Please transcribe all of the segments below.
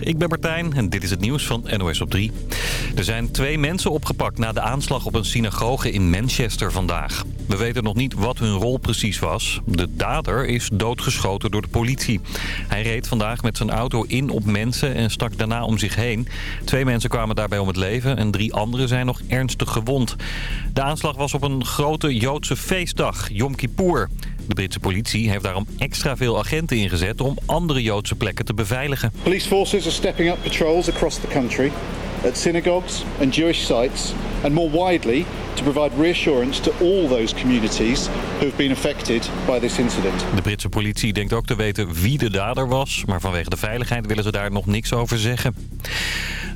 Ik ben Martijn en dit is het nieuws van NOS op 3. Er zijn twee mensen opgepakt na de aanslag op een synagoge in Manchester vandaag. We weten nog niet wat hun rol precies was. De dader is doodgeschoten door de politie. Hij reed vandaag met zijn auto in op mensen en stak daarna om zich heen. Twee mensen kwamen daarbij om het leven en drie anderen zijn nog ernstig gewond. De aanslag was op een grote Joodse feestdag, Yom Kippur. De Britse politie heeft daarom extra veel agenten ingezet om andere Joodse plekken te beveiligen. Police forces are stepping up patrols across the country at synagogues and Jewish sites and more widely to provide reassurance to all those communities who have been affected by this incident. De Britse politie denkt ook te weten wie de dader was, maar vanwege de veiligheid willen ze daar nog niks over zeggen.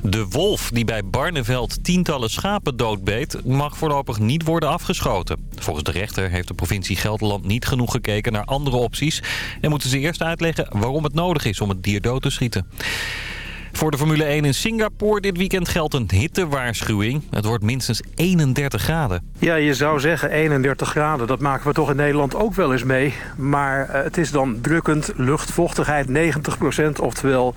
De wolf die bij Barneveld tientallen schapen doodbeet... mag voorlopig niet worden afgeschoten. Volgens de rechter heeft de provincie Gelderland niet genoeg gekeken naar andere opties... en moeten ze eerst uitleggen waarom het nodig is om het dier dood te schieten. Voor de Formule 1 in Singapore dit weekend geldt een hittewaarschuwing. Het wordt minstens 31 graden. Ja, je zou zeggen 31 graden. Dat maken we toch in Nederland ook wel eens mee. Maar uh, het is dan drukkend, luchtvochtigheid 90% oftewel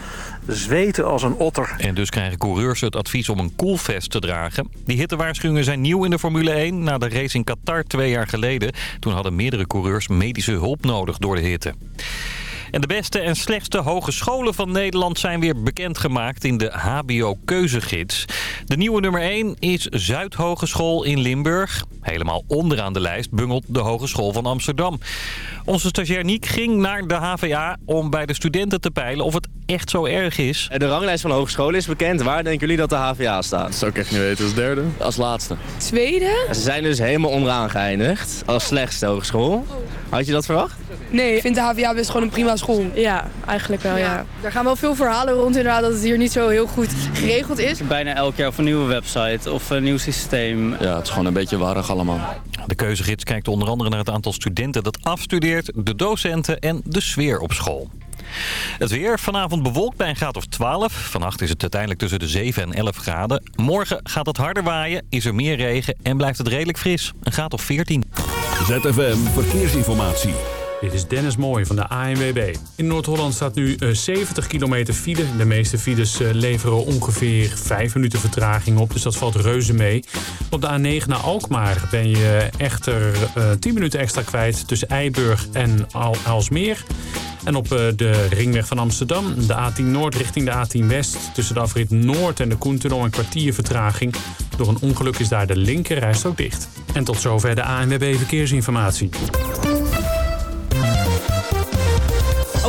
zweten als een otter. En dus krijgen coureurs het advies om een koelvest te dragen. Die hittewaarschuwingen zijn nieuw in de Formule 1. Na de race in Qatar twee jaar geleden. Toen hadden meerdere coureurs medische hulp nodig door de hitte. En de beste en slechtste hogescholen van Nederland zijn weer bekendgemaakt in de HBO-keuzegids. De nieuwe nummer 1 is Zuidhogeschool in Limburg. Helemaal onderaan de lijst bungelt de Hogeschool van Amsterdam. Onze stagiair Niek ging naar de HVA om bij de studenten te peilen of het echt zo erg is. De ranglijst van de hogescholen is bekend. Waar denken jullie dat de HVA staat? Dat zou ik echt niet weten. Als derde? Als laatste. Tweede? Ze zijn dus helemaal onderaan geëindigd. Als slechtste hogeschool. Had je dat verwacht? Nee, ik vind de HVA best gewoon een prima school. Ja, eigenlijk wel, ja. Daar gaan wel veel verhalen rond inderdaad dat het hier niet zo heel goed geregeld is. Bijna elk jaar of een nieuwe website of een nieuw systeem. Ja, het is gewoon een beetje warrig allemaal. De keuzegids kijkt onder andere naar het aantal studenten dat afstudeert, de docenten en de sfeer op school. Het weer vanavond bewolkt bij een graad of 12. Vannacht is het uiteindelijk tussen de 7 en 11 graden. Morgen gaat het harder waaien, is er meer regen en blijft het redelijk fris. Een graad of 14. ZFM Verkeersinformatie. Dit is Dennis Mooij van de ANWB. In Noord-Holland staat nu 70 kilometer file. De meeste files leveren ongeveer 5 minuten vertraging op, dus dat valt reuze mee. Op de A9 naar Alkmaar ben je echter 10 minuten extra kwijt tussen Eiburg en Al Alsmeer. En op de ringweg van Amsterdam, de A10 Noord richting de A10 West... tussen de afrit Noord en de Koentunnel een kwartier vertraging. Door een ongeluk is daar de linker ook dicht. En tot zover de ANWB Verkeersinformatie.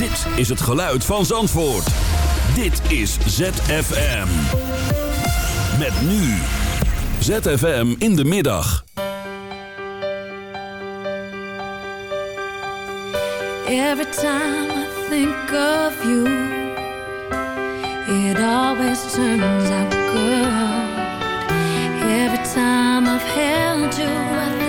Dit is het geluid van Zandvoort. Dit is ZFM. Met nu. ZFM in de middag. Every time I think of you, it always turns out good. Every time I've held you,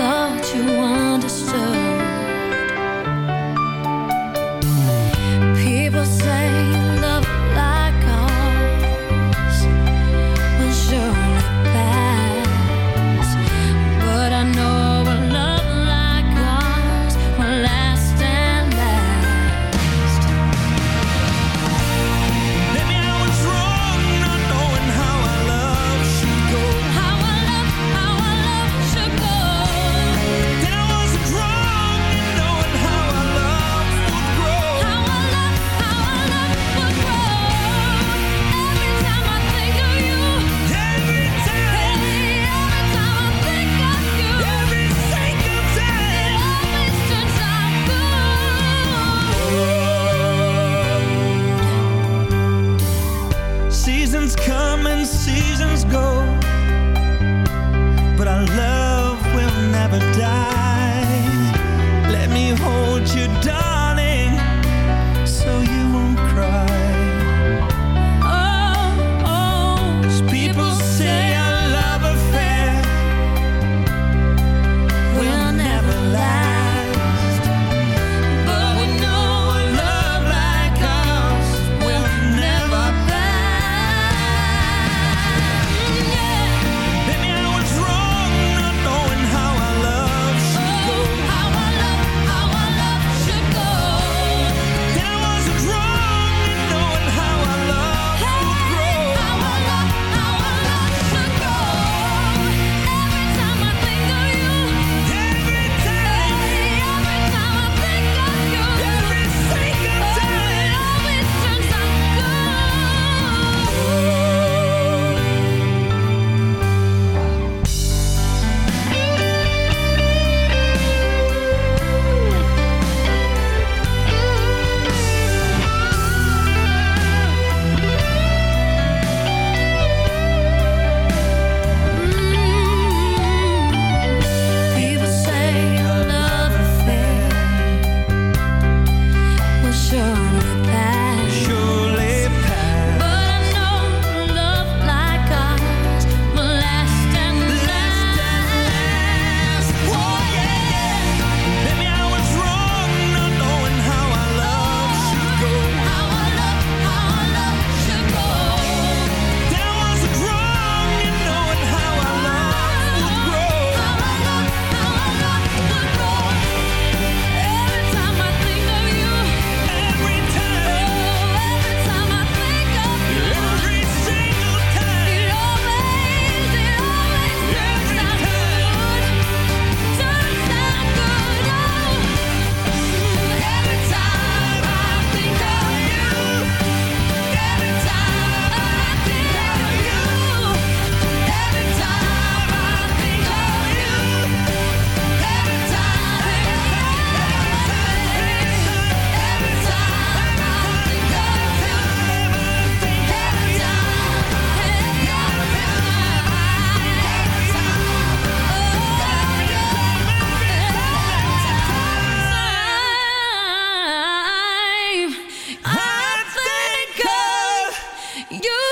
You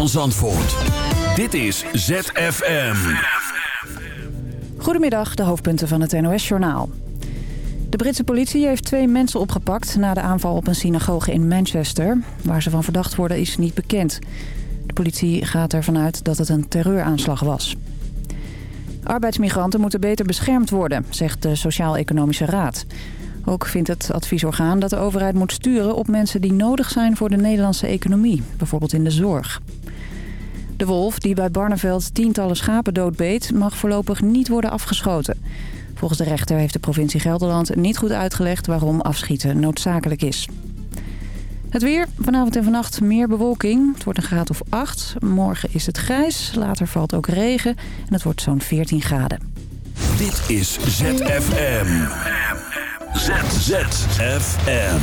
van Zandvoort. Dit is ZFM. Goedemiddag, de hoofdpunten van het NOS-journaal. De Britse politie heeft twee mensen opgepakt na de aanval op een synagoge in Manchester. Waar ze van verdacht worden is niet bekend. De politie gaat ervan uit dat het een terreuraanslag was. Arbeidsmigranten moeten beter beschermd worden, zegt de Sociaal-Economische Raad. Ook vindt het adviesorgaan dat de overheid moet sturen op mensen die nodig zijn voor de Nederlandse economie, bijvoorbeeld in de zorg. De wolf die bij Barneveld tientallen schapen doodbeet mag voorlopig niet worden afgeschoten. Volgens de rechter heeft de provincie Gelderland niet goed uitgelegd waarom afschieten noodzakelijk is. Het weer, vanavond en vannacht meer bewolking. Het wordt een graad of 8. Morgen is het grijs, later valt ook regen en het wordt zo'n 14 graden. Dit is ZFM. ZZFM.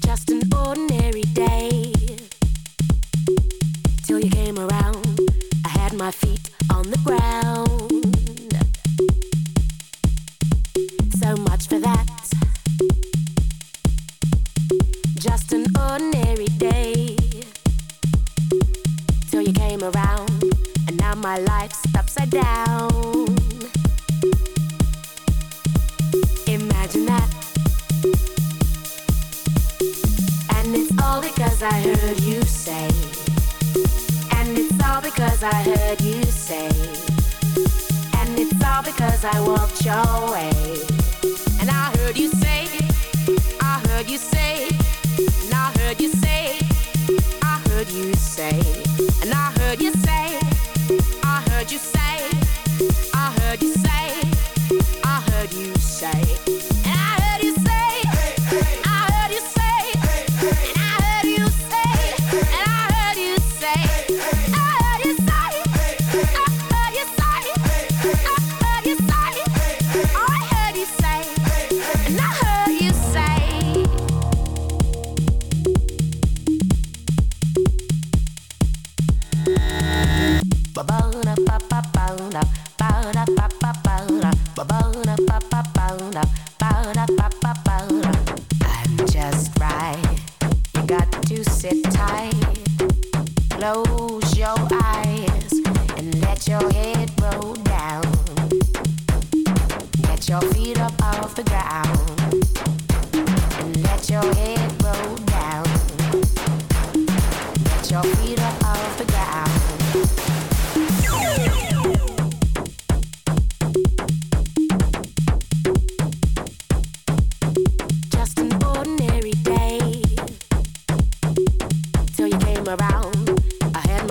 Just an ordinary day. Till you came around, I had my feet on the ground. So much for that. Just an ordinary day. Till you came around, and now my life's upside down. I walked your way.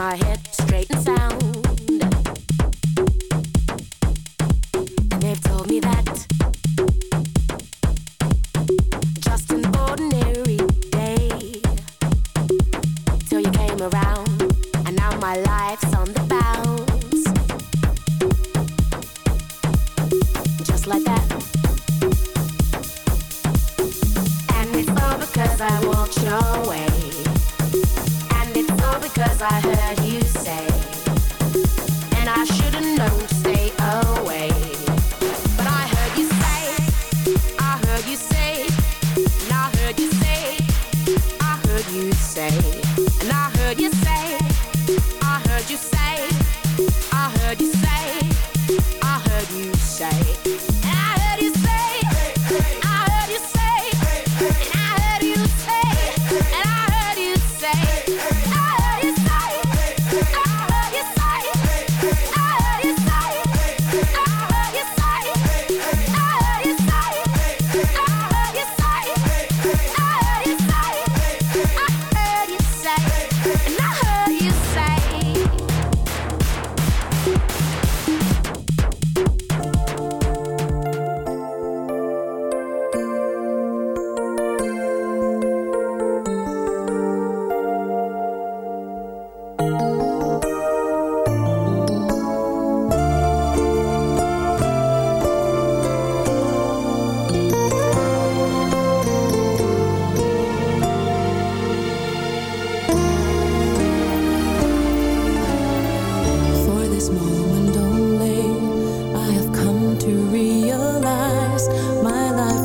My head straight and sound.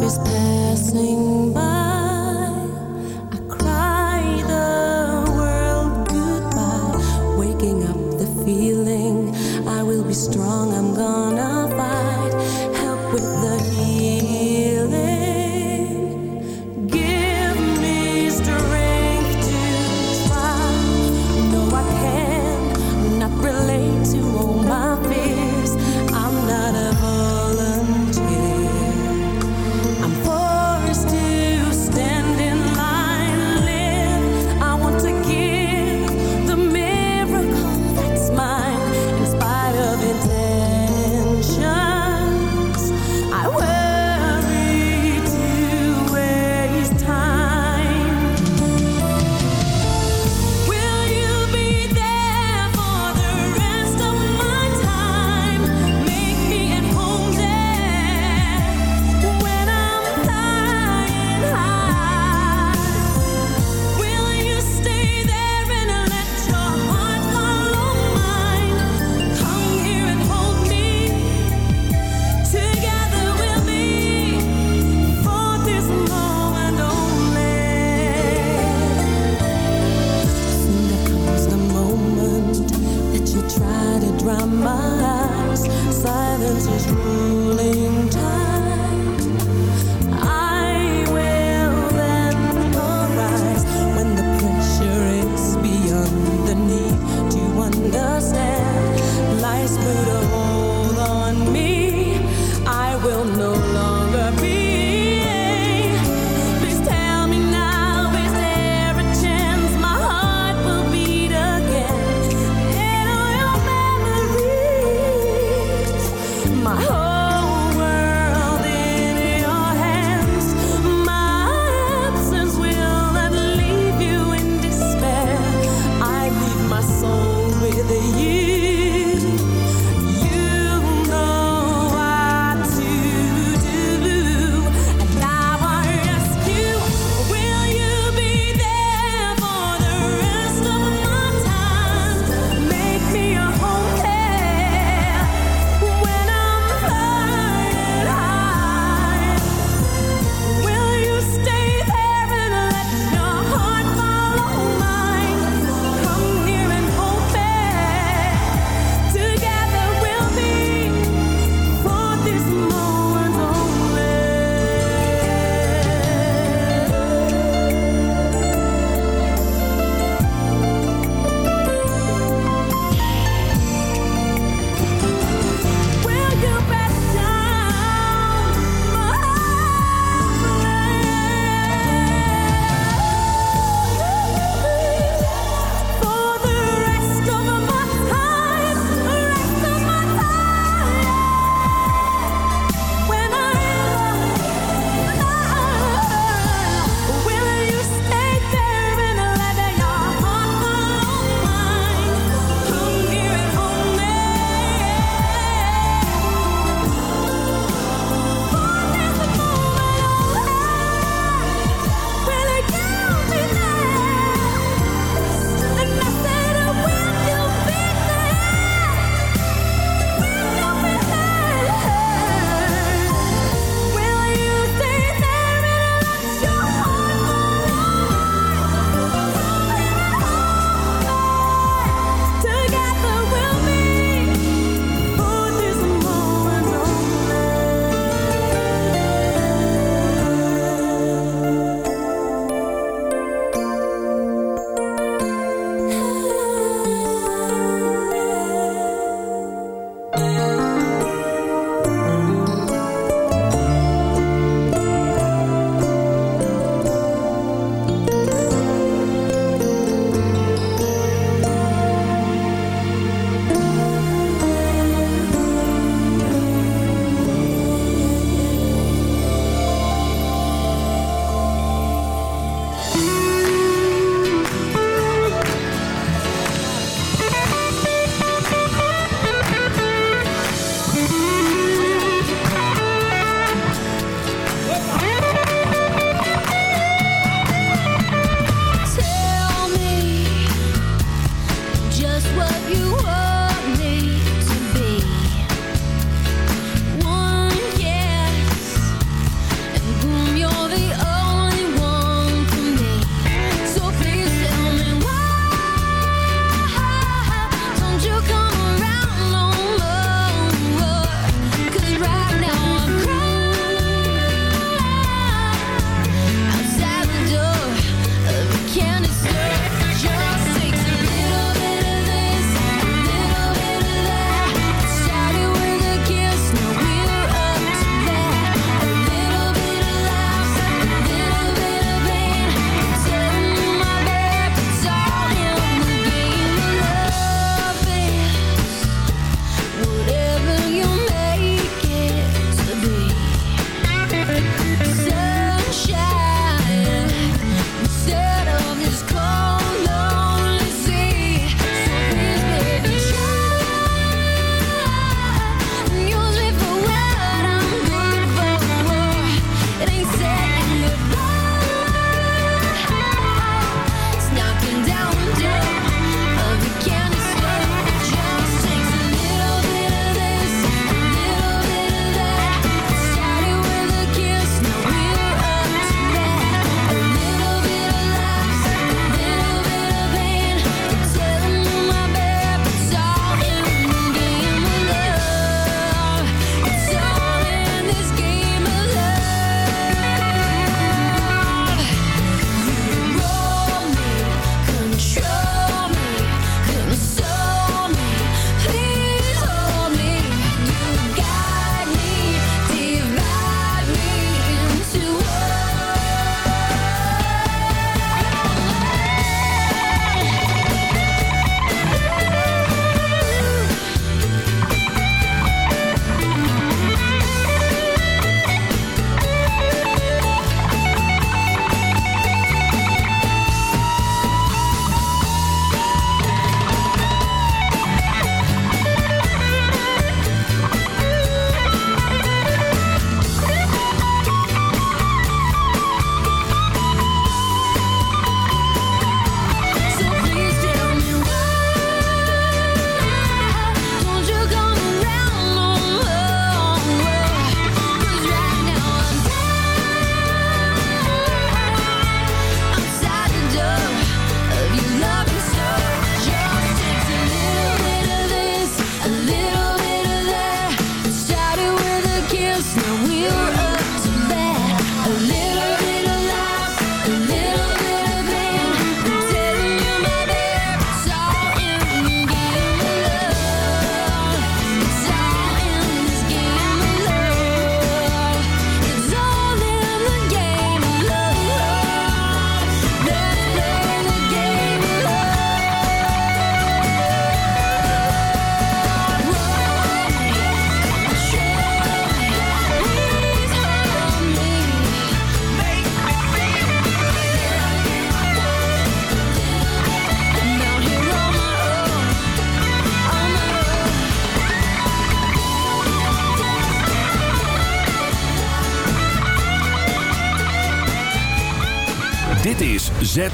is passing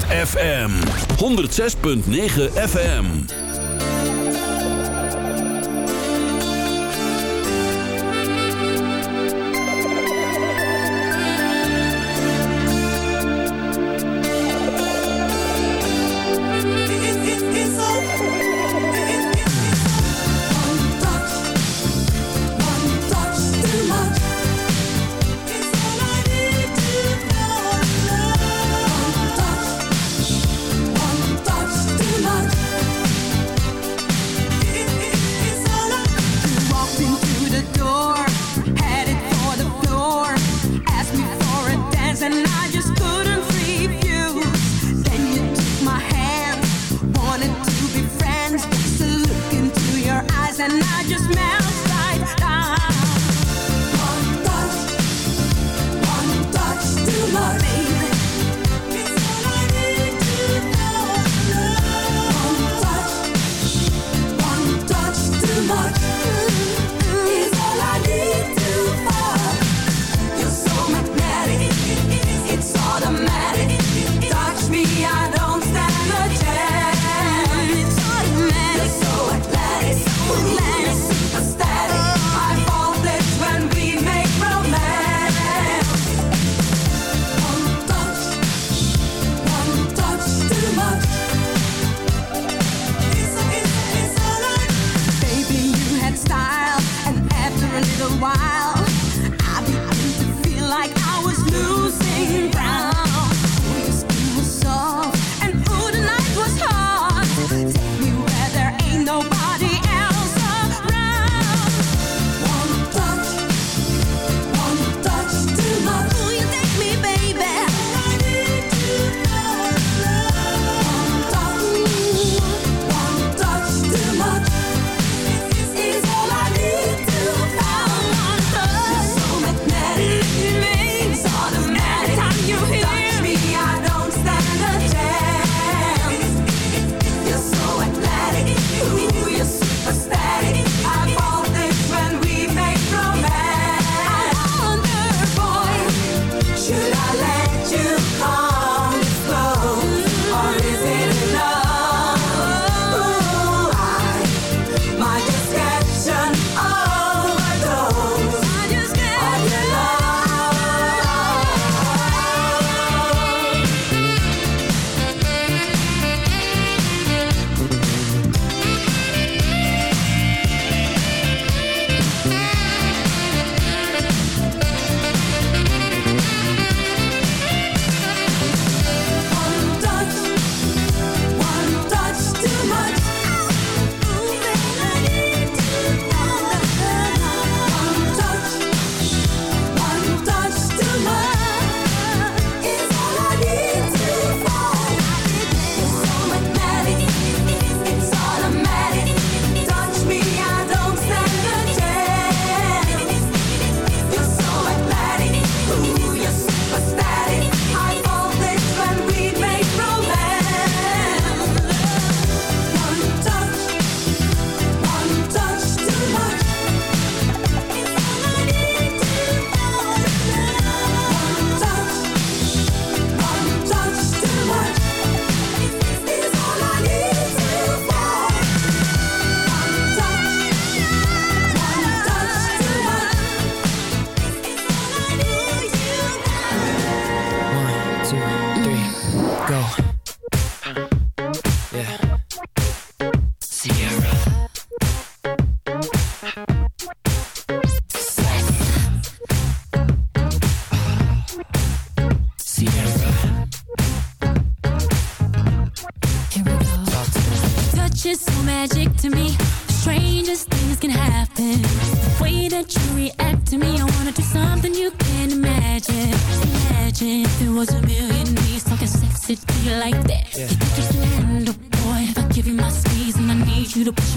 FM 106.9 FM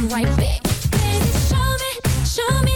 right back. Baby, show me, show me.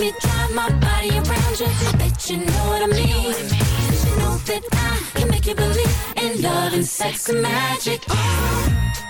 Me drive my body around you. I bet you know what I mean. 'Cause you know that I can make you believe in love and sex and magic. floor.